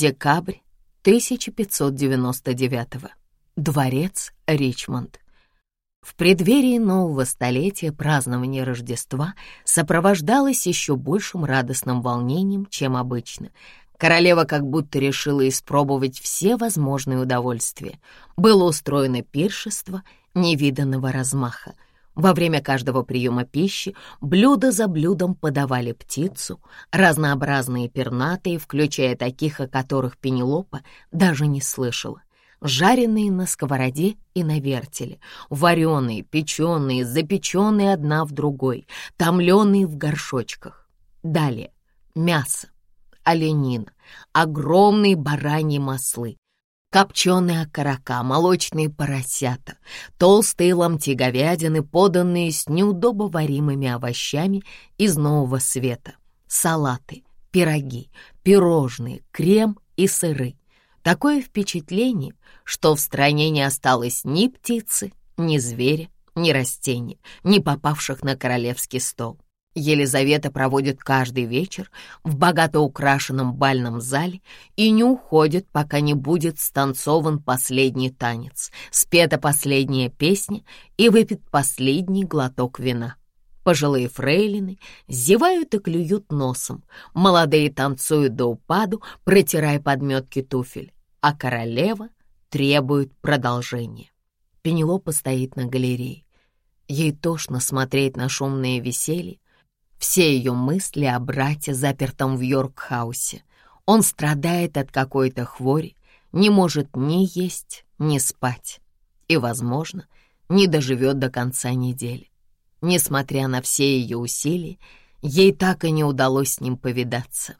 Декабрь 1599. Дворец Ричмонд. В преддверии нового столетия празднование Рождества сопровождалось еще большим радостным волнением, чем обычно. Королева как будто решила испробовать все возможные удовольствия. Было устроено пиршество невиданного размаха. Во время каждого приема пищи блюдо за блюдом подавали птицу, разнообразные пернатые, включая таких, о которых Пенелопа даже не слышала жареные на сковороде и на вертеле, вареные, печеные, запеченные одна в другой, томленые в горшочках. Далее мясо, оленина, огромные бараньи маслы, копченые окорока, молочные поросята, толстые ломти говядины, поданные с неудобоваримыми овощами из нового света, салаты, пироги, пирожные, крем и сыры. Такое впечатление, что в стране не осталось ни птицы, ни зверя, ни растения, ни попавших на королевский стол. Елизавета проводит каждый вечер в богато украшенном бальном зале и не уходит, пока не будет станцован последний танец, спета последняя песня и выпит последний глоток вина. Пожилые фрейлины зевают и клюют носом, молодые танцуют до упаду, протирая подметки туфель, а королева требует продолжения. Пенелопа стоит на галерее. Ей тошно смотреть на шумное веселье. Все ее мысли о брате, запертом в Йоркхаусе. Он страдает от какой-то хвори, не может ни есть, ни спать. И, возможно, не доживет до конца недели. Несмотря на все ее усилия, ей так и не удалось с ним повидаться.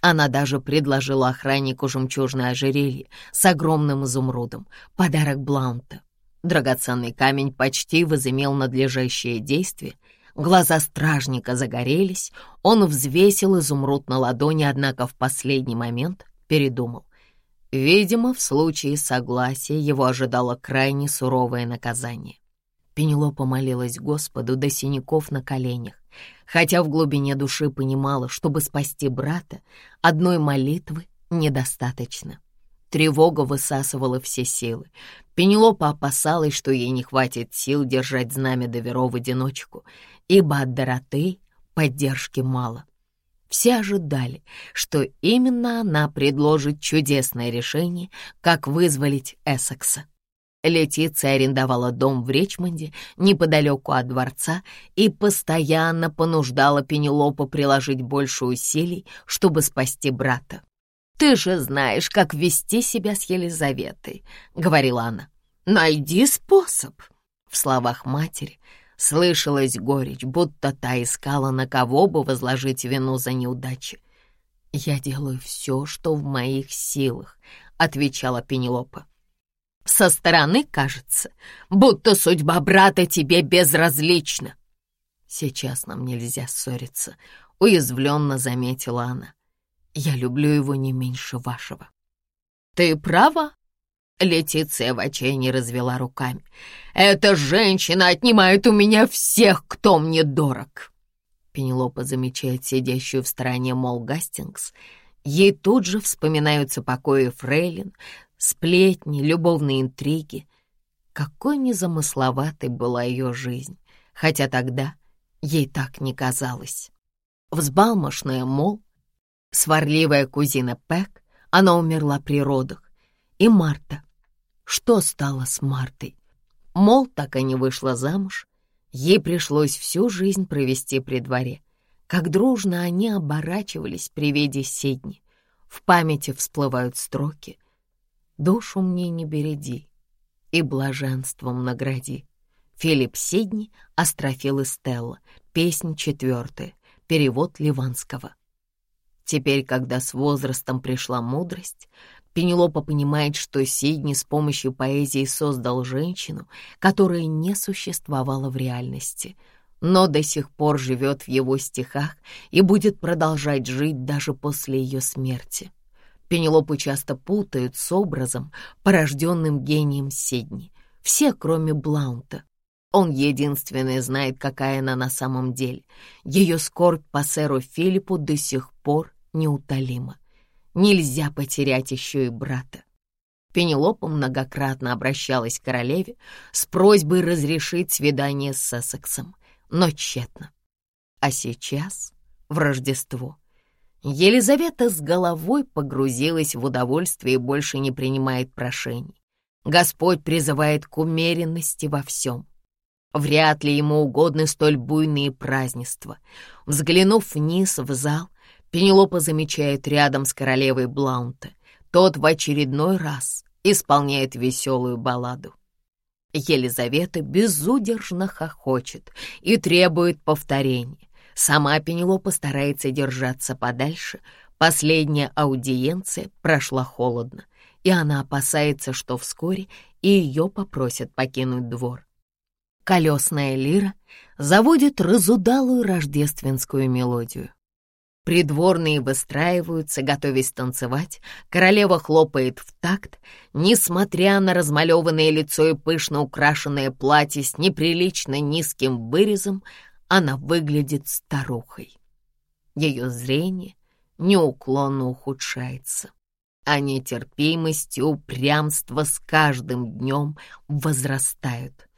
Она даже предложила охраннику жемчужное ожерелье с огромным изумрудом, подарок Блаунта. Драгоценный камень почти возымел надлежащее действие. Глаза стражника загорелись, он взвесил изумруд на ладони, однако в последний момент передумал. Видимо, в случае согласия его ожидало крайне суровое наказание. Пенелопа молилась Господу до синяков на коленях, хотя в глубине души понимала, чтобы спасти брата, одной молитвы недостаточно. Тревога высасывала все силы. Пенелопа опасалась, что ей не хватит сил держать знамя Доверо в одиночку, ибо от Дороты поддержки мало. Все ожидали, что именно она предложит чудесное решение, как вызволить Эссекса. Летиция арендовала дом в Ричмонде, неподалеку от дворца, и постоянно понуждала Пенелопу приложить больше усилий, чтобы спасти брата. «Ты же знаешь, как вести себя с Елизаветой», — говорила она. «Найди способ». В словах матери слышалась горечь, будто та искала, на кого бы возложить вину за неудачи. «Я делаю все, что в моих силах», — отвечала Пенелопа. Со стороны кажется, будто судьба брата тебе безразлична. Сейчас нам нельзя ссориться, уязвленно заметила она. Я люблю его не меньше вашего. Ты права? Летиция в отчаянии развела руками. «Эта женщина отнимает у меня всех, кто мне дорог!» Пенелопа замечает сидящую в стороне Мол Гастингс. Ей тут же вспоминаются покои Фрейлин, сплетни, любовные интриги. Какой незамысловатой была ее жизнь, хотя тогда ей так не казалось. Взбалмошная Мол, сварливая кузина Пэк, она умерла при родах, и Марта. Что стало с Мартой? Мол так и не вышла замуж, ей пришлось всю жизнь провести при дворе. Как дружно они оборачивались при виде Сидни. В памяти всплывают строки — душу мне не береди и блаженством награди. Филипп Сидни, Астрофил и Стелла, песнь четвертая, перевод Ливанского. Теперь, когда с возрастом пришла мудрость, Пенелопа понимает, что Сидни с помощью поэзии создал женщину, которая не существовала в реальности, но до сих пор живет в его стихах и будет продолжать жить даже после ее смерти. Пенелопу часто путают с образом, порожденным гением Сидни. Все, кроме Блаунта. Он единственный знает, какая она на самом деле. Ее скорбь по сэру Филиппу до сих пор неутолима. Нельзя потерять еще и брата. Пенелопа многократно обращалась к королеве с просьбой разрешить свидание с Сессексом, но тщетно. А сейчас, в Рождество, Елизавета с головой погрузилась в удовольствие и больше не принимает прошений. Господь призывает к умеренности во всем. Вряд ли ему угодны столь буйные празднества. Взглянув вниз в зал, Пенелопа замечает рядом с королевой Блаунта. Тот в очередной раз исполняет веселую балладу. Елизавета безудержно хохочет и требует повторения. Сама Пенелопа старается держаться подальше. Последняя аудиенция прошла холодно, и она опасается, что вскоре и ее попросят покинуть двор. Колесная лира заводит разудалую рождественскую мелодию. Придворные выстраиваются, готовясь танцевать. Королева хлопает в такт. Несмотря на размалеванное лицо и пышно украшенное платье с неприлично низким вырезом, она выглядит старухой. Ее зрение неуклонно ухудшается, а нетерпимость и упрямство с каждым днем возрастают.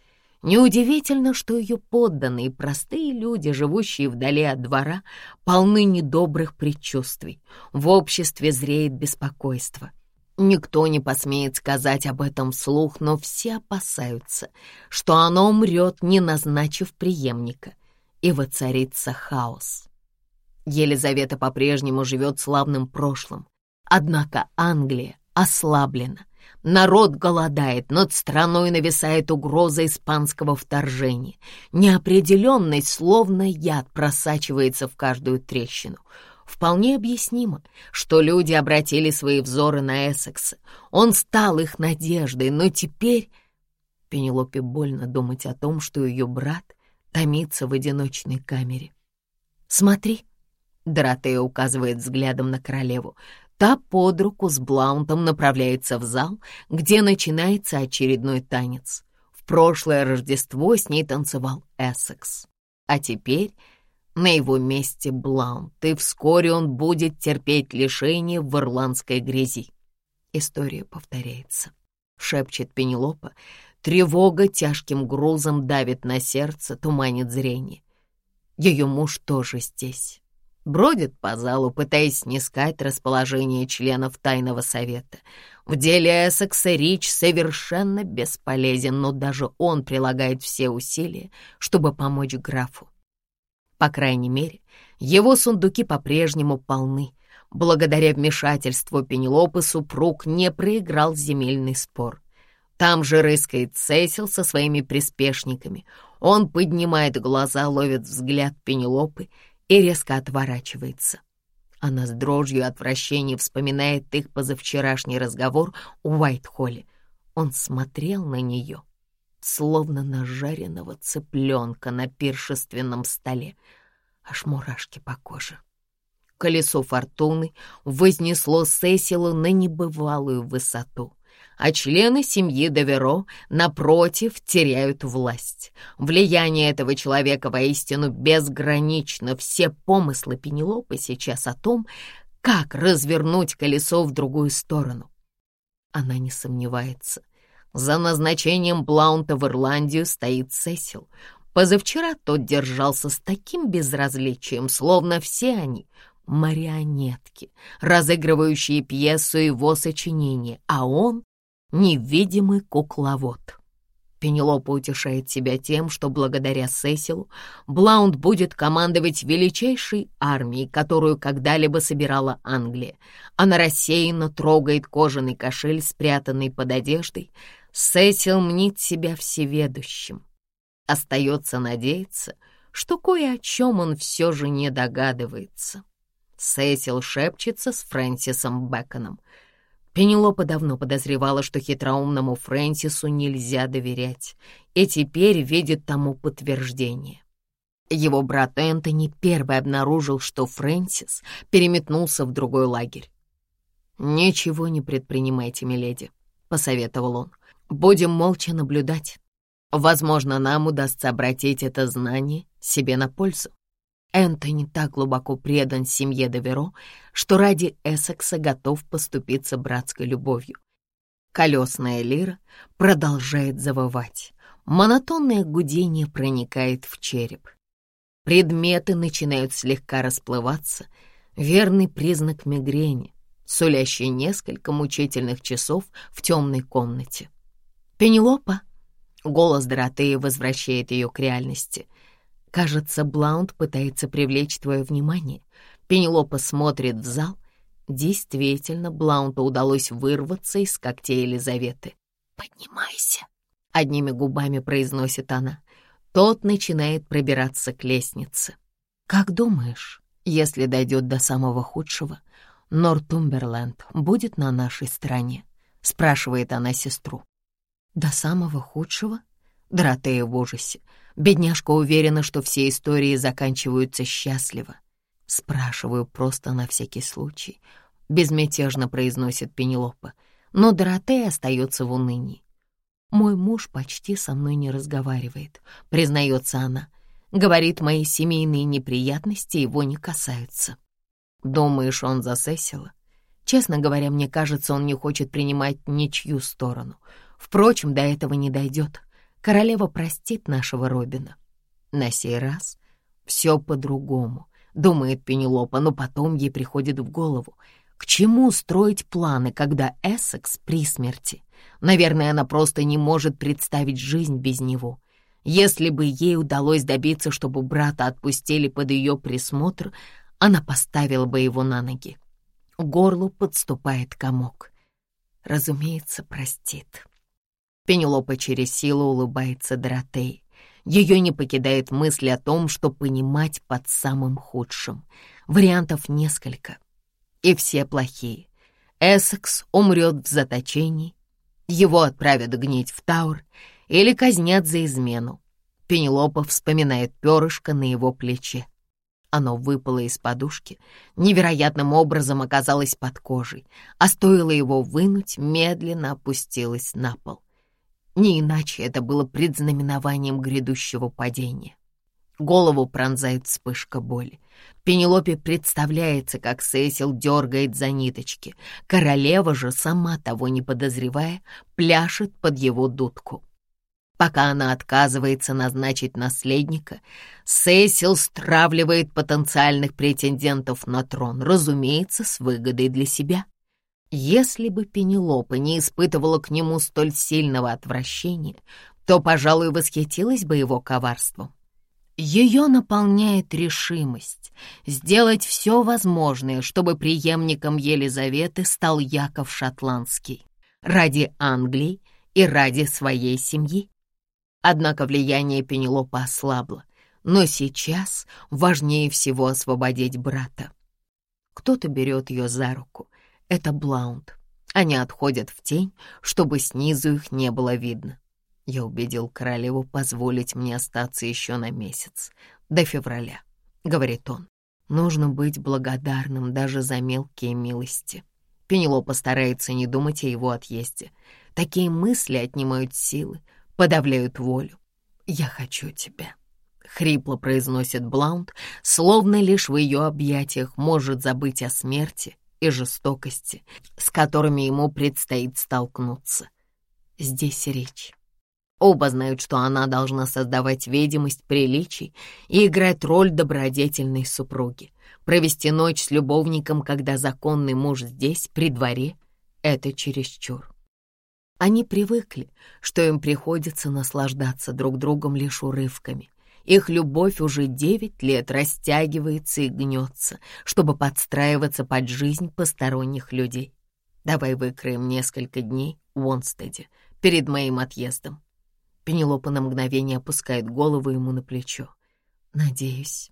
Неудивительно, что ее подданные, простые люди, живущие вдали от двора, полны недобрых предчувствий. В обществе зреет беспокойство. Никто не посмеет сказать об этом вслух, но все опасаются, что оно умрет, не назначив преемника, и воцарится хаос. Елизавета по-прежнему живет славным прошлым, однако Англия ослаблена, Народ голодает, над страной нависает угроза испанского вторжения. Неопределенность, словно яд, просачивается в каждую трещину. Вполне объяснимо, что люди обратили свои взоры на Эссекса. Он стал их надеждой, но теперь... Пенелопе больно думать о том, что ее брат томится в одиночной камере. «Смотри», — Доротея указывает взглядом на королеву, Та под руку с Блаунтом направляется в зал, где начинается очередной танец. В прошлое Рождество с ней танцевал Эссекс. А теперь на его месте Блаунт, и вскоре он будет терпеть лишение в ирландской грязи. История повторяется. Шепчет Пенелопа. Тревога тяжким грузом давит на сердце, туманит зрение. Ее муж тоже здесь бродит по залу, пытаясь снискать расположение членов тайного совета. В деле Эссекса Рич совершенно бесполезен, но даже он прилагает все усилия, чтобы помочь графу. По крайней мере, его сундуки по-прежнему полны. Благодаря вмешательству Пенелопы супруг не проиграл земельный спор. Там же рыскает Сесил со своими приспешниками. Он поднимает глаза, ловит взгляд Пенелопы — и резко отворачивается. Она с дрожью и отвращением вспоминает их позавчерашний разговор у Уайт-Холле. Он смотрел на нее, словно на жареного цыпленка на пиршественном столе. Аж мурашки по коже. Колесо фортуны вознесло Сесилу на небывалую высоту а члены семьи Деверо, напротив, теряют власть. Влияние этого человека воистину безгранично. Все помыслы Пенелопы сейчас о том, как развернуть колесо в другую сторону. Она не сомневается. За назначением Блаунта в Ирландию стоит Сесил. Позавчера тот держался с таким безразличием, словно все они — марионетки, разыгрывающие пьесу его сочинения, а он невидимый кукловод. Пенелопа утешает себя тем, что благодаря Сесилу Блаунд будет командовать величайшей армией, которую когда-либо собирала Англия. Она рассеянно трогает кожаный кошель, спрятанный под одеждой. Сесил мнит себя всеведущим. Остается надеяться, что кое о чем он все же не догадывается. Сесил шепчется с Фрэнсисом Бэконом — Пенелопа давно подозревала, что хитроумному Фрэнсису нельзя доверять, и теперь видит тому подтверждение. Его брат Энтони первый обнаружил, что Фрэнсис переметнулся в другой лагерь. «Ничего не предпринимайте, миледи», — посоветовал он. «Будем молча наблюдать. Возможно, нам удастся обратить это знание себе на пользу». Энтони так глубоко предан семье Доверо, что ради Эссекса готов поступиться братской любовью. Колесная лира продолжает завывать. Монотонное гудение проникает в череп. Предметы начинают слегка расплываться, верный признак мигрени, сулящий несколько мучительных часов в темной комнате. «Пенелопа!» — голос Доротеи возвращает ее к реальности. Кажется, Блаунд пытается привлечь твое внимание. Пенелопа смотрит в зал. Действительно, Блаунту удалось вырваться из когтей Елизаветы. «Поднимайся», — одними губами произносит она. Тот начинает пробираться к лестнице. «Как думаешь, если дойдет до самого худшего, Нортумберленд будет на нашей стороне?» — спрашивает она сестру. «До самого худшего?» Доротея в ужасе. Бедняжка уверена, что все истории заканчиваются счастливо. Спрашиваю просто на всякий случай. Безмятежно произносит Пенелопа. Но Доротея остается в унынии. «Мой муж почти со мной не разговаривает», — признается она. Говорит, мои семейные неприятности его не касаются. Думаешь, он засесила? Честно говоря, мне кажется, он не хочет принимать ничью сторону. Впрочем, до этого не дойдет. Королева простит нашего Робина. На сей раз все по-другому, думает Пенелопа, но потом ей приходит в голову. К чему строить планы, когда Эссекс при смерти? Наверное, она просто не может представить жизнь без него. Если бы ей удалось добиться, чтобы брата отпустили под ее присмотр, она поставила бы его на ноги. Горлу подступает комок. Разумеется, простит. Пенелопа через силу улыбается Доротей. Ее не покидает мысль о том, что понимать под самым худшим. Вариантов несколько. И все плохие. Эссекс умрет в заточении, его отправят гнить в Таур или казнят за измену. Пенелопа вспоминает перышко на его плече. Оно выпало из подушки, невероятным образом оказалось под кожей, а стоило его вынуть, медленно опустилось на пол. Не иначе это было предзнаменованием грядущего падения. Голову пронзает вспышка боли. Пенелопе представляется, как Сесил дергает за ниточки. Королева же, сама того не подозревая, пляшет под его дудку. Пока она отказывается назначить наследника, Сесил стравливает потенциальных претендентов на трон, разумеется, с выгодой для себя. Если бы Пенелопа не испытывала к нему столь сильного отвращения, то, пожалуй, восхитилась бы его коварством. Ее наполняет решимость сделать все возможное, чтобы преемником Елизаветы стал Яков Шотландский ради Англии и ради своей семьи. Однако влияние Пенелопа ослабло, но сейчас важнее всего освободить брата. Кто-то берет ее за руку, это Блаунд. Они отходят в тень, чтобы снизу их не было видно. Я убедил королеву позволить мне остаться еще на месяц, до февраля, — говорит он. Нужно быть благодарным даже за мелкие милости. Пенелопа старается не думать о его отъезде. Такие мысли отнимают силы, подавляют волю. «Я хочу тебя», — хрипло произносит Блаунд, словно лишь в ее объятиях может забыть о смерти и жестокости, с которыми ему предстоит столкнуться. Здесь речь. Оба знают, что она должна создавать видимость приличий и играть роль добродетельной супруги. Провести ночь с любовником, когда законный муж здесь, при дворе, — это чересчур. Они привыкли, что им приходится наслаждаться друг другом лишь урывками, их любовь уже девять лет растягивается и гнется, чтобы подстраиваться под жизнь посторонних людей. Давай выкроем несколько дней в Онстеде перед моим отъездом. Пенелопа на мгновение опускает голову ему на плечо. «Надеюсь».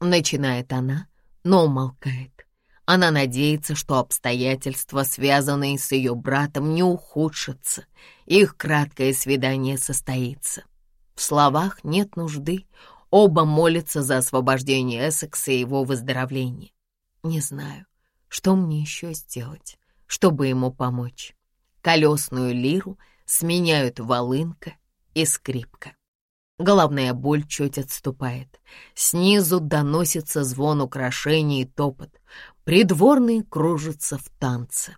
Начинает она, но умолкает. Она надеется, что обстоятельства, связанные с ее братом, не ухудшатся. Их краткое свидание состоится. В словах нет нужды. Оба молятся за освобождение Эссекса и его выздоровление. Не знаю, что мне еще сделать, чтобы ему помочь. Колесную лиру сменяют волынка и скрипка. Головная боль чуть отступает. Снизу доносится звон украшений и топот. Придворные кружатся в танце.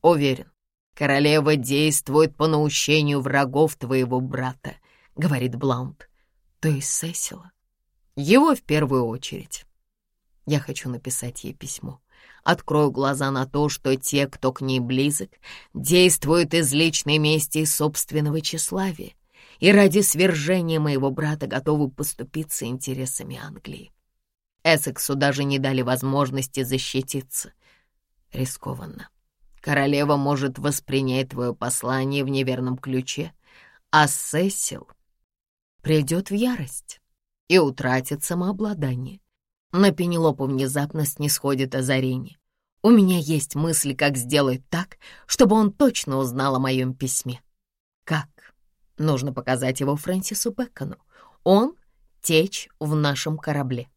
Уверен, королева действует по наущению врагов твоего брата, говорит Блаунд. То есть Сесила? Его в первую очередь. Я хочу написать ей письмо. Открою глаза на то, что те, кто к ней близок, действуют из личной мести и собственного тщеславия и ради свержения моего брата готовы поступиться интересами Англии. Эссексу даже не дали возможности защититься. Рискованно. Королева может воспринять твое послание в неверном ключе, а Сесил придет в ярость и утратит самообладание. На Пенелопу внезапно снисходит озарение. У меня есть мысли, как сделать так, чтобы он точно узнал о моем письме. Как? Нужно показать его Фрэнсису Бэкону. Он — течь в нашем корабле.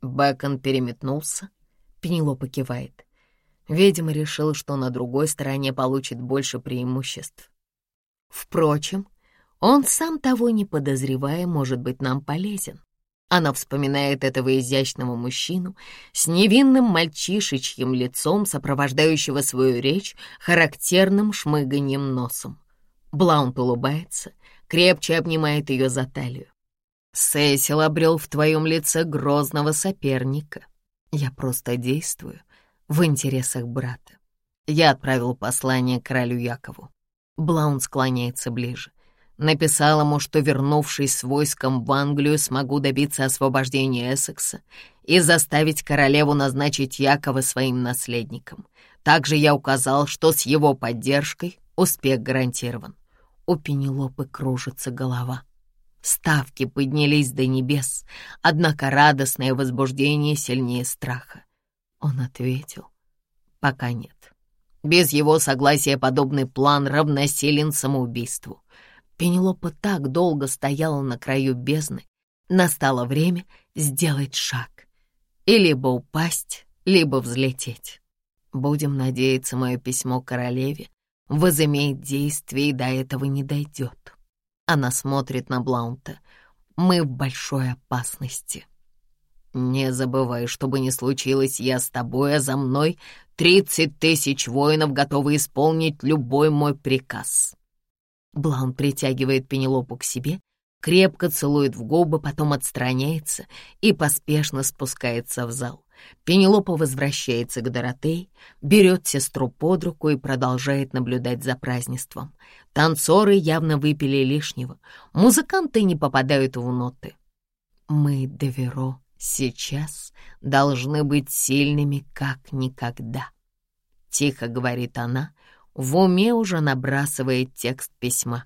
Бэкон переметнулся. Пенелопа кивает. Видимо, решил, что на другой стороне получит больше преимуществ. Впрочем, он, сам того не подозревая, может быть нам полезен. Она вспоминает этого изящного мужчину с невинным мальчишечьим лицом, сопровождающего свою речь характерным шмыганием носом. Блаунт улыбается, крепче обнимает ее за талию. «Сесил обрел в твоем лице грозного соперника. Я просто действую в интересах брата. Я отправил послание королю Якову. Блаун склоняется ближе. Написал ему, что, вернувшись с войском в Англию, смогу добиться освобождения Эссекса и заставить королеву назначить Якова своим наследником. Также я указал, что с его поддержкой успех гарантирован у Пенелопы кружится голова. Ставки поднялись до небес, однако радостное возбуждение сильнее страха. Он ответил, пока нет. Без его согласия подобный план равносилен самоубийству. Пенелопа так долго стояла на краю бездны, настало время сделать шаг. И либо упасть, либо взлететь. Будем надеяться, мое письмо королеве возымеет действие и до этого не дойдет. Она смотрит на Блаунта. Мы в большой опасности. Не забывай, что бы ни случилось, я с тобой, а за мной тридцать тысяч воинов готовы исполнить любой мой приказ. Блаун притягивает Пенелопу к себе, крепко целует в губы, потом отстраняется и поспешно спускается в зал. Пенелопа возвращается к Доротей, берет сестру под руку и продолжает наблюдать за празднеством. Танцоры явно выпили лишнего, музыканты не попадают в ноты. Мы, Деверо, сейчас должны быть сильными как никогда. Тихо говорит она, в уме уже набрасывает текст письма.